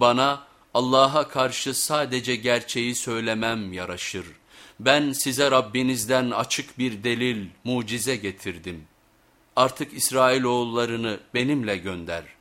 Bana Allah'a karşı sadece gerçeği söylemem yaraşır. Ben size Rabbinizden açık bir delil, mucize getirdim. Artık İsrailoğullarını benimle gönder.''